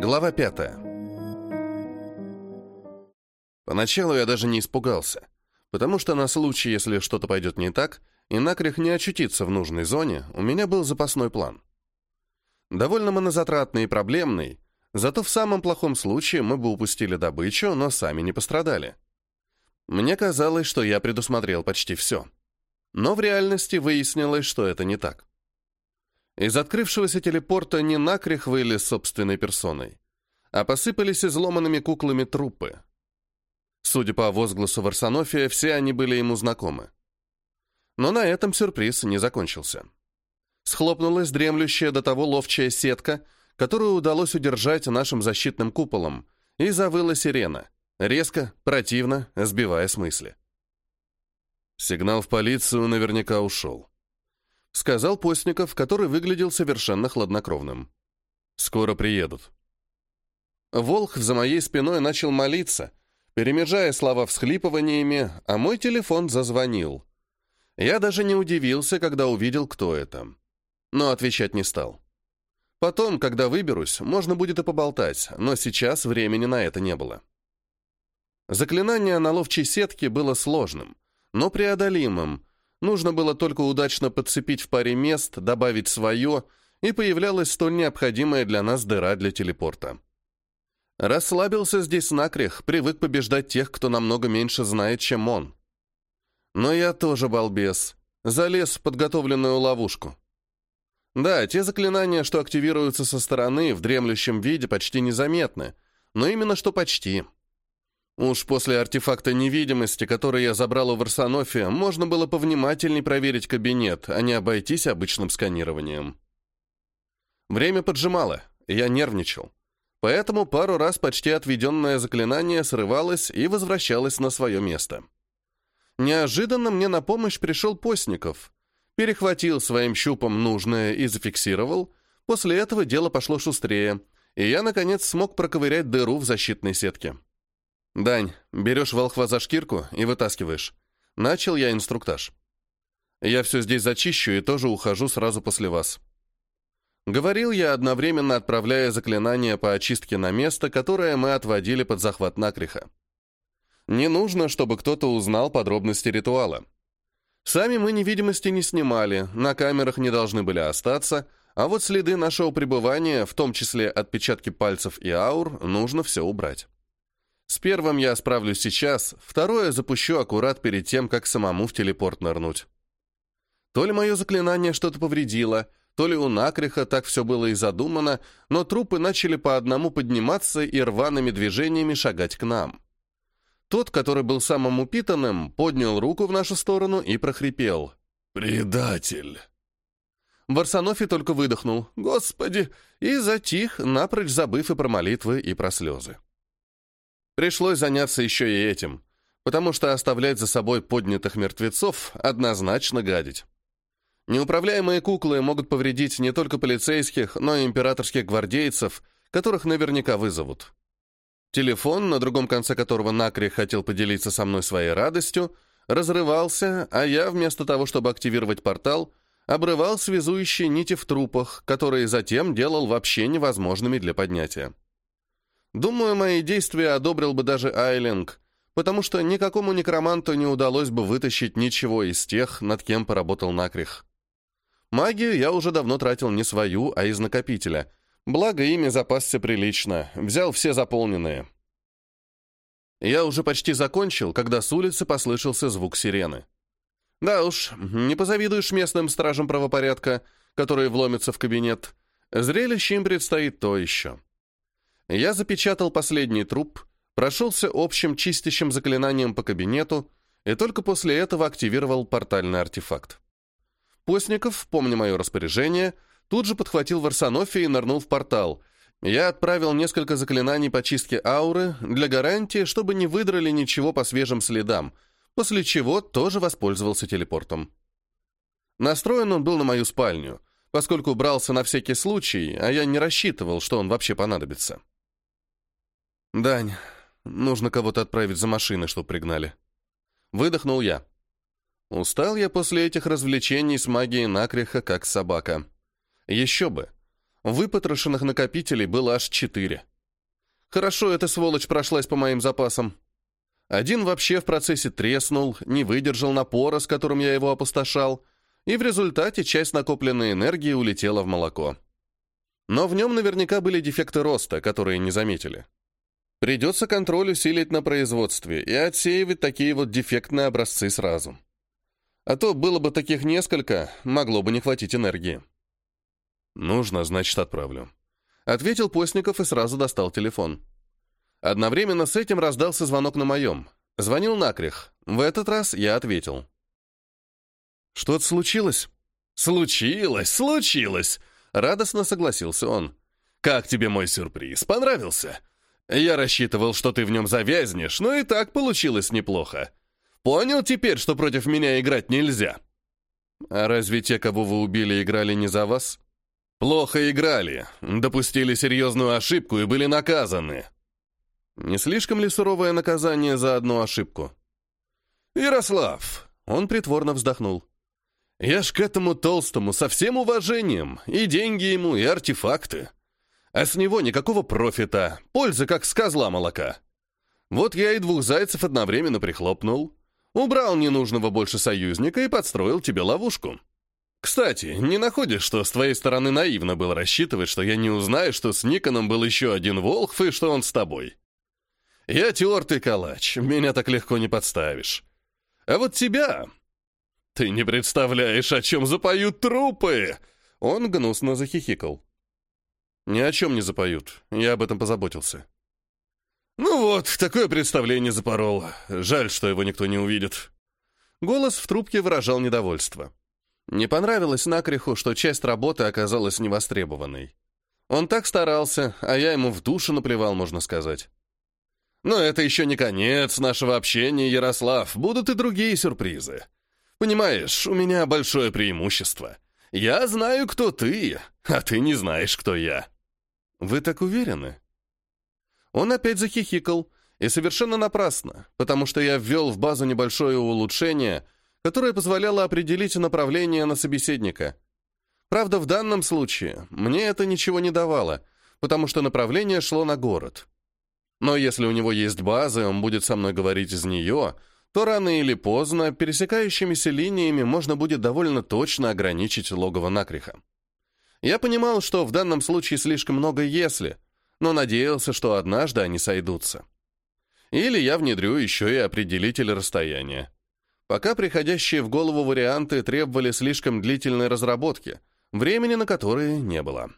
Глава пятая. Поначалу я даже не испугался, потому что на случай, если что-то пойдет не так, и накрех не очутиться в нужной зоне, у меня был запасной план. Довольно монозатратный и проблемный, зато в самом плохом случае мы бы упустили добычу, но сами не пострадали. Мне казалось, что я предусмотрел почти все. Но в реальности выяснилось, что это не так. Из открывшегося телепорта не накрех вылез собственной персоной, а посыпались изломанными куклами трупы. Судя по возгласу Варсонофия, все они были ему знакомы. Но на этом сюрприз не закончился. Схлопнулась дремлющая до того ловчая сетка, которую удалось удержать нашим защитным куполом, и завыла сирена, резко, противно, сбивая с мысли. Сигнал в полицию наверняка ушел. — сказал Постников, который выглядел совершенно хладнокровным. «Скоро приедут». Волх за моей спиной начал молиться, перемежая слова всхлипываниями, а мой телефон зазвонил. Я даже не удивился, когда увидел, кто это. Но отвечать не стал. Потом, когда выберусь, можно будет и поболтать, но сейчас времени на это не было. Заклинание на ловчей сетке было сложным, но преодолимым, Нужно было только удачно подцепить в паре мест, добавить свое, и появлялась столь необходимая для нас дыра для телепорта. Расслабился здесь накрех, привык побеждать тех, кто намного меньше знает, чем он. Но я тоже балбес. Залез в подготовленную ловушку. Да, те заклинания, что активируются со стороны, в дремлющем виде почти незаметны, но именно что почти. Уж после артефакта невидимости, который я забрал у Варсонофи, можно было повнимательней проверить кабинет, а не обойтись обычным сканированием. Время поджимало, я нервничал. Поэтому пару раз почти отведенное заклинание срывалось и возвращалось на свое место. Неожиданно мне на помощь пришел Постников. Перехватил своим щупом нужное и зафиксировал. После этого дело пошло шустрее, и я, наконец, смог проковырять дыру в защитной сетке. «Дань, берешь волхва за шкирку и вытаскиваешь. Начал я инструктаж. Я все здесь зачищу и тоже ухожу сразу после вас». Говорил я, одновременно отправляя заклинание по очистке на место, которое мы отводили под захват накриха. Не нужно, чтобы кто-то узнал подробности ритуала. Сами мы невидимости не снимали, на камерах не должны были остаться, а вот следы нашего пребывания, в том числе отпечатки пальцев и аур, нужно все убрать. С первым я справлюсь сейчас, второе запущу аккурат перед тем, как самому в телепорт нырнуть. То ли мое заклинание что-то повредило, то ли у накриха так все было и задумано, но трупы начали по одному подниматься и рваными движениями шагать к нам. Тот, который был самым упитанным, поднял руку в нашу сторону и прохрипел. «Предатель!» Варсонофи только выдохнул «Господи!» и затих, напрочь забыв и про молитвы, и про слезы. Пришлось заняться еще и этим, потому что оставлять за собой поднятых мертвецов однозначно гадить. Неуправляемые куклы могут повредить не только полицейских, но и императорских гвардейцев, которых наверняка вызовут. Телефон, на другом конце которого Накри хотел поделиться со мной своей радостью, разрывался, а я, вместо того, чтобы активировать портал, обрывал связующие нити в трупах, которые затем делал вообще невозможными для поднятия. Думаю, мои действия одобрил бы даже Айлинг, потому что никакому некроманту не удалось бы вытащить ничего из тех, над кем поработал Накрих. Магию я уже давно тратил не свою, а из накопителя. Благо, ими запасся прилично, взял все заполненные. Я уже почти закончил, когда с улицы послышался звук сирены. Да уж, не позавидуешь местным стражам правопорядка, которые вломятся в кабинет. Зрелище им предстоит то еще. Я запечатал последний труп, прошелся общим чистящим заклинанием по кабинету и только после этого активировал портальный артефакт. Постников, помня мое распоряжение, тут же подхватил Варсонофи и нырнул в портал. Я отправил несколько заклинаний по чистке ауры для гарантии, чтобы не выдрали ничего по свежим следам, после чего тоже воспользовался телепортом. Настроен он был на мою спальню, поскольку брался на всякий случай, а я не рассчитывал, что он вообще понадобится. «Дань, нужно кого-то отправить за машиной, чтоб пригнали». Выдохнул я. Устал я после этих развлечений с магией накреха, как собака. Еще бы. Выпотрошенных накопителей было аж четыре. Хорошо эта сволочь прошлась по моим запасам. Один вообще в процессе треснул, не выдержал напора, с которым я его опустошал, и в результате часть накопленной энергии улетела в молоко. Но в нем наверняка были дефекты роста, которые не заметили. Придется контроль усилить на производстве и отсеивать такие вот дефектные образцы сразу. А то было бы таких несколько, могло бы не хватить энергии. «Нужно, значит, отправлю», — ответил Постников и сразу достал телефон. Одновременно с этим раздался звонок на моем. Звонил Накрих. В этот раз я ответил. «Что-то случилось?» «Случилось, случилось!» — радостно согласился он. «Как тебе мой сюрприз? Понравился?» «Я рассчитывал, что ты в нем завязнешь, но и так получилось неплохо. Понял теперь, что против меня играть нельзя?» «А разве те, кого вы убили, играли не за вас?» «Плохо играли, допустили серьезную ошибку и были наказаны». «Не слишком ли суровое наказание за одну ошибку?» «Ярослав!» — он притворно вздохнул. Я ж к этому толстому со всем уважением, и деньги ему, и артефакты. А с него никакого профита, пользы как с козла молока. Вот я и двух зайцев одновременно прихлопнул. Убрал ненужного больше союзника и подстроил тебе ловушку. Кстати, не находишь, что с твоей стороны наивно было рассчитывать, что я не узнаю, что с Никоном был еще один Волхв и что он с тобой? Я тертый калач, меня так легко не подставишь. А вот тебя «Ты не представляешь, о чем запоют трупы!» Он гнусно захихикал. «Ни о чем не запоют. Я об этом позаботился». «Ну вот, такое представление запорол. Жаль, что его никто не увидит». Голос в трубке выражал недовольство. Не понравилось Накриху, что часть работы оказалась невостребованной. Он так старался, а я ему в душу наплевал, можно сказать. Но это еще не конец нашего общения, Ярослав. Будут и другие сюрпризы. Понимаешь, у меня большое преимущество. Я знаю, кто ты, а ты не знаешь, кто я. Вы так уверены? Он опять захихикал, и совершенно напрасно, потому что я ввел в базу небольшое улучшение, которое позволяло определить направление на собеседника. Правда, в данном случае мне это ничего не давало, потому что направление шло на город. Но если у него есть база, он будет со мной говорить из нее — то рано или поздно пересекающимися линиями можно будет довольно точно ограничить логово Накриха. Я понимал, что в данном случае слишком много «если», но надеялся, что однажды они сойдутся. Или я внедрю еще и определитель расстояния. Пока приходящие в голову варианты требовали слишком длительной разработки, времени на которые не было.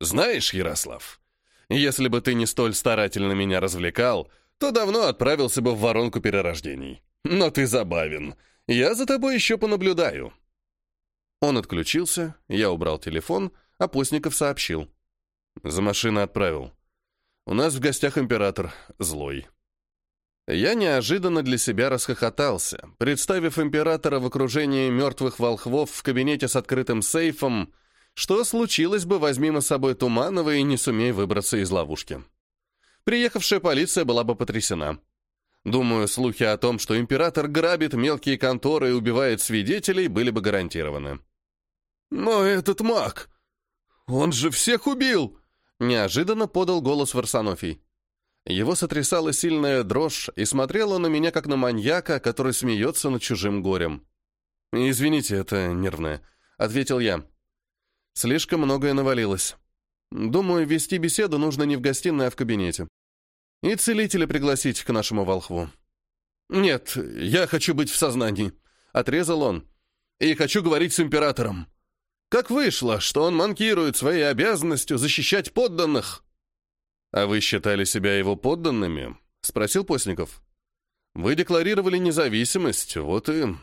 «Знаешь, Ярослав, если бы ты не столь старательно меня развлекал, то давно отправился бы в воронку перерождений. Но ты забавен. Я за тобой еще понаблюдаю». Он отключился, я убрал телефон, а Постников сообщил. «За машиной отправил. У нас в гостях император злой». Я неожиданно для себя расхохотался, представив императора в окружении мертвых волхвов в кабинете с открытым сейфом, что случилось бы, возьми мы с собой Туманова и не сумей выбраться из ловушки приехавшая полиция была бы потрясена. Думаю, слухи о том, что император грабит мелкие конторы и убивает свидетелей, были бы гарантированы. «Но этот маг, он же всех убил!» Неожиданно подал голос Варсонофий. Его сотрясала сильная дрожь, и смотрел он на меня, как на маньяка, который смеется над чужим горем. «Извините, это нервное», — ответил я. «Слишком многое навалилось. Думаю, вести беседу нужно не в гостиной, а в кабинете. И целителя пригласить к нашему волхву. «Нет, я хочу быть в сознании», — отрезал он. «И хочу говорить с императором. Как вышло, что он манкирует своей обязанностью защищать подданных?» «А вы считали себя его подданными?» — спросил Постников. «Вы декларировали независимость, вот и...»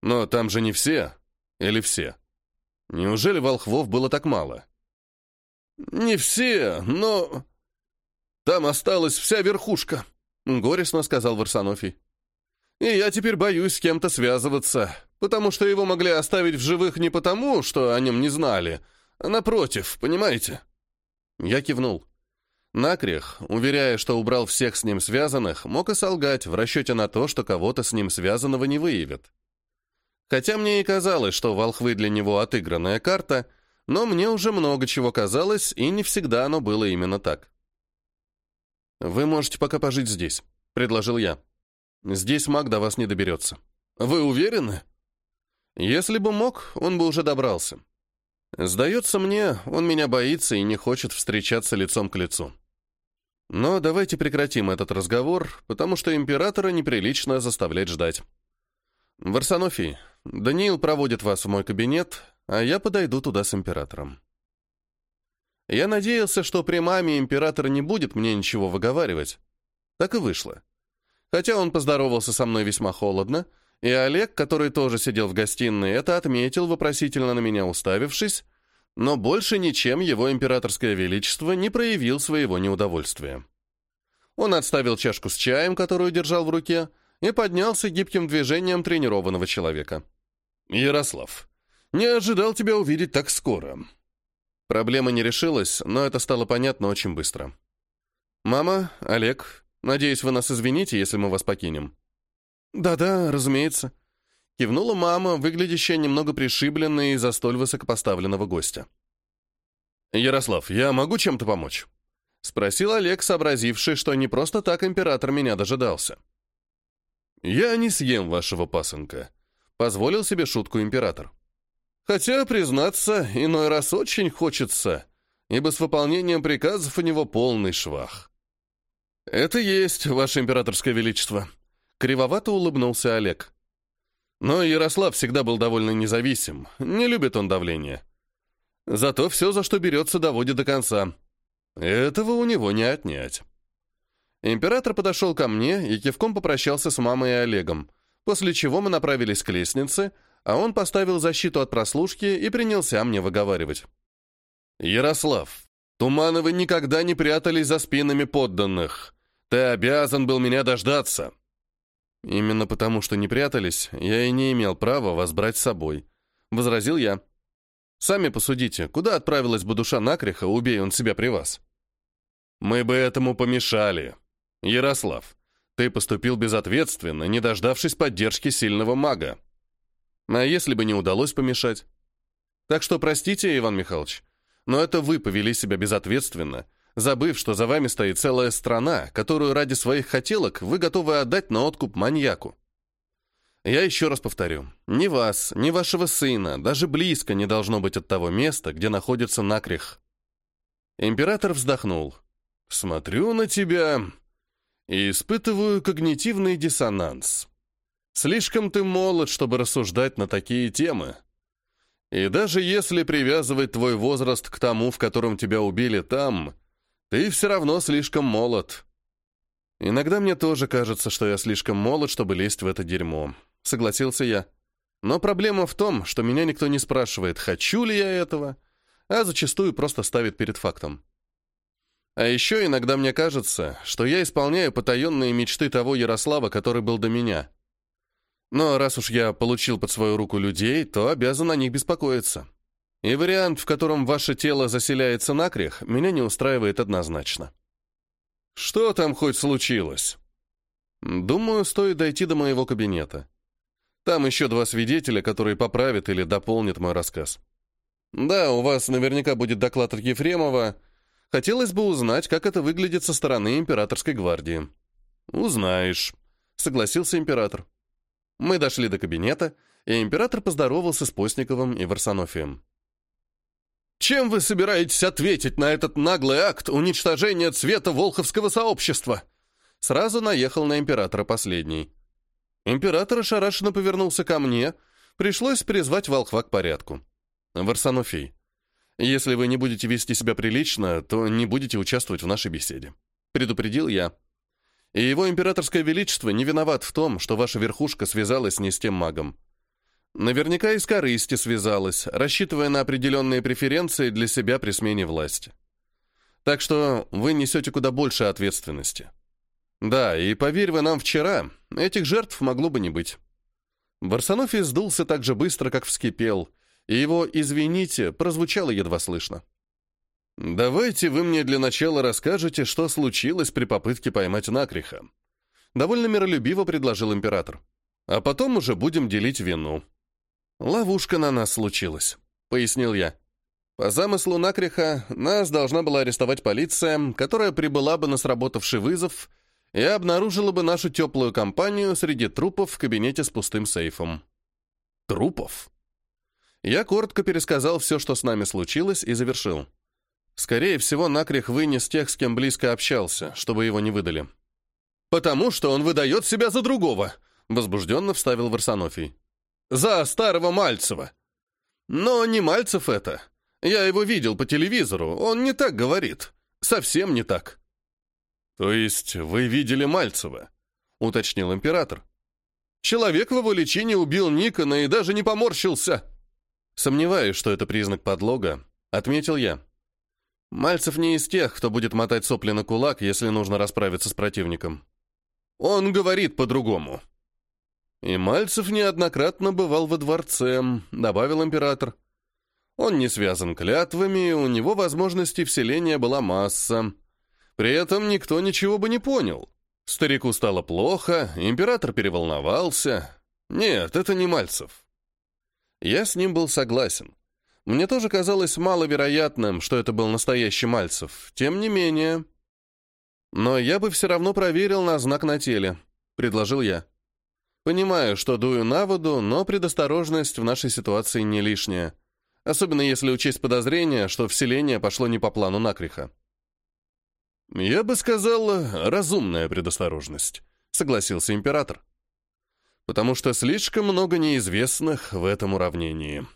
«Но там же не все. Или все? Неужели волхвов было так мало?» «Не все, но...» «Там осталась вся верхушка», — горестно сказал Варсонофий. «И я теперь боюсь с кем-то связываться, потому что его могли оставить в живых не потому, что о нем не знали, а напротив, понимаете?» Я кивнул. Накрех, уверяя, что убрал всех с ним связанных, мог и солгать в расчете на то, что кого-то с ним связанного не выявят. Хотя мне и казалось, что волхвы для него отыгранная карта — но мне уже много чего казалось, и не всегда оно было именно так. «Вы можете пока пожить здесь», — предложил я. «Здесь маг до вас не доберется». «Вы уверены?» «Если бы мог, он бы уже добрался. Сдается мне, он меня боится и не хочет встречаться лицом к лицу. Но давайте прекратим этот разговор, потому что императора неприлично заставлять ждать. Варсонофий, Даниил проводит вас в мой кабинет, а я подойду туда с императором. Я надеялся, что при маме император не будет мне ничего выговаривать. Так и вышло. Хотя он поздоровался со мной весьма холодно, и Олег, который тоже сидел в гостиной, это отметил, вопросительно на меня уставившись, но больше ничем его императорское величество не проявил своего неудовольствия. Он отставил чашку с чаем, которую держал в руке, и поднялся гибким движением тренированного человека. «Ярослав, не ожидал тебя увидеть так скоро». Проблема не решилась, но это стало понятно очень быстро. «Мама, Олег, надеюсь, вы нас извините, если мы вас покинем». «Да-да, разумеется», — кивнула мама, выглядящая немного пришибленной из-за столь высокопоставленного гостя. «Ярослав, я могу чем-то помочь?» — спросил Олег, сообразивший, что не просто так император меня дожидался. «Я не съем вашего пасынка», — позволил себе шутку император. «Хотя, признаться, иной раз очень хочется, ибо с выполнением приказов у него полный швах». «Это есть, ваше императорское величество», — кривовато улыбнулся Олег. Но Ярослав всегда был довольно независим, не любит он давления. Зато все, за что берется, доводит до конца. Этого у него не отнять. Император подошел ко мне и кивком попрощался с мамой и Олегом, после чего мы направились к лестнице, а он поставил защиту от прослушки и принялся мне выговаривать. «Ярослав, Тумановы никогда не прятались за спинами подданных. Ты обязан был меня дождаться». «Именно потому, что не прятались, я и не имел права вас брать с собой», — возразил я. «Сами посудите, куда отправилась бы душа накриха, убей он себя при вас?» «Мы бы этому помешали», «Ярослав, ты поступил безответственно, не дождавшись поддержки сильного мага. А если бы не удалось помешать? Так что простите, Иван Михайлович, но это вы повели себя безответственно, забыв, что за вами стоит целая страна, которую ради своих хотелок вы готовы отдать на откуп маньяку. Я еще раз повторю, ни вас, ни вашего сына, даже близко не должно быть от того места, где находится Накрих. Император вздохнул. «Смотрю на тебя, и испытываю когнитивный диссонанс. Слишком ты молод, чтобы рассуждать на такие темы. И даже если привязывать твой возраст к тому, в котором тебя убили там, ты все равно слишком молод. Иногда мне тоже кажется, что я слишком молод, чтобы лезть в это дерьмо. Согласился я. Но проблема в том, что меня никто не спрашивает, хочу ли я этого, а зачастую просто ставит перед фактом. А еще иногда мне кажется, что я исполняю потаенные мечты того Ярослава, который был до меня. Но раз уж я получил под свою руку людей, то обязан о них беспокоиться. И вариант, в котором ваше тело заселяется накрех, меня не устраивает однозначно. Что там хоть случилось? Думаю, стоит дойти до моего кабинета. Там еще два свидетеля, которые поправят или дополнят мой рассказ. Да, у вас наверняка будет доклад от Ефремова, Хотелось бы узнать, как это выглядит со стороны императорской гвардии. «Узнаешь», — согласился император. Мы дошли до кабинета, и император поздоровался с Постниковым и Варсонофием. «Чем вы собираетесь ответить на этот наглый акт уничтожения цвета волховского сообщества?» Сразу наехал на императора последний. Император ошарашенно повернулся ко мне, пришлось призвать волхва к порядку. «Варсонофий, если вы не будете вести себя прилично, то не будете участвовать в нашей беседе. Предупредил я. И его императорское величество не виноват в том, что ваша верхушка связалась не с тем магом. Наверняка из корысти связалась, рассчитывая на определенные преференции для себя при смене власти. Так что вы несете куда больше ответственности. Да, и поверь вы нам вчера, этих жертв могло бы не быть. Барсанофий сдулся так же быстро, как вскипел — и его «извините» прозвучало едва слышно. «Давайте вы мне для начала расскажете, что случилось при попытке поймать Накриха». Довольно миролюбиво предложил император. «А потом уже будем делить вину». «Ловушка на нас случилась», — пояснил я. По замыслу Накриха, нас должна была арестовать полиция, которая прибыла бы на сработавший вызов и обнаружила бы нашу теплую компанию среди трупов в кабинете с пустым сейфом. Трупов? Я коротко пересказал все, что с нами случилось, и завершил. Скорее всего, Накрих вынес тех, с кем близко общался, чтобы его не выдали. «Потому что он выдает себя за другого», — возбужденно вставил Варсонофий. «За старого Мальцева». «Но не Мальцев это. Я его видел по телевизору, он не так говорит. Совсем не так». «То есть вы видели Мальцева?» — уточнил император. «Человек в его лечении убил Никона и даже не поморщился». «Сомневаюсь, что это признак подлога», — отметил я. «Мальцев не из тех, кто будет мотать сопли на кулак, если нужно расправиться с противником. Он говорит по-другому». «И Мальцев неоднократно бывал во дворце», — добавил император. «Он не связан клятвами, у него возможностей вселения была масса». При этом никто ничего бы не понял. Старику стало плохо, император переволновался. Нет, это не Мальцев. Я с ним был согласен. Мне тоже казалось маловероятным, что это был настоящий Мальцев. Тем не менее... Но я бы все равно проверил на знак на теле, предложил я. Понимаю, что дую на воду, но предосторожность в нашей ситуации не лишняя. Особенно если учесть подозрение, что вселение пошло не по плану накриха. «Я бы сказал, разумная предосторожность», — согласился император. «Потому что слишком много неизвестных в этом уравнении».